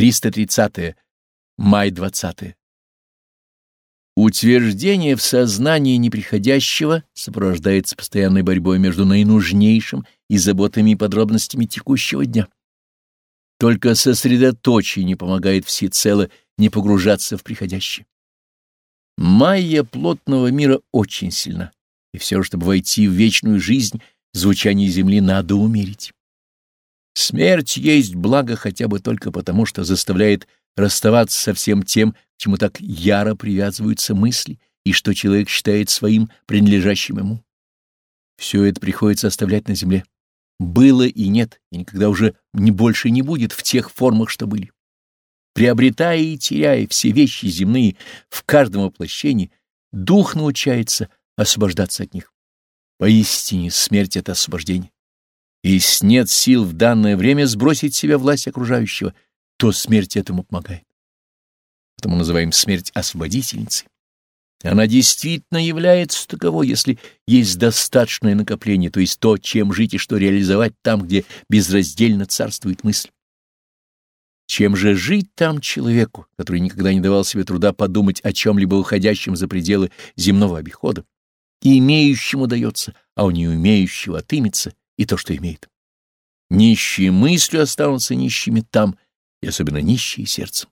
330. -е. Май 20. -е. Утверждение в сознании неприходящего сопровождается постоянной борьбой между наинужнейшим и заботами и подробностями текущего дня. Только сосредоточение помогает всецело не погружаться в приходящее. Майя плотного мира очень сильна, и все чтобы войти в вечную жизнь, звучание земли надо умерить. Смерть есть благо хотя бы только потому, что заставляет расставаться со всем тем, к чему так яро привязываются мысли, и что человек считает своим, принадлежащим ему. Все это приходится оставлять на земле. Было и нет, и никогда уже не больше не будет в тех формах, что были. Приобретая и теряя все вещи земные в каждом воплощении, дух научается освобождаться от них. Поистине смерть — это освобождение. Если нет сил в данное время сбросить себя власть окружающего, то смерть этому помогает. Потому называем смерть освободительницей. Она действительно является таковой, если есть достаточное накопление, то есть то, чем жить и что реализовать там, где безраздельно царствует мысль. Чем же жить там человеку, который никогда не давал себе труда подумать о чем-либо уходящем за пределы земного обихода? Имеющему дается, а у неумеющего отымется и то, что имеет. Нищие мыслью останутся нищими там, и особенно нищие сердцем.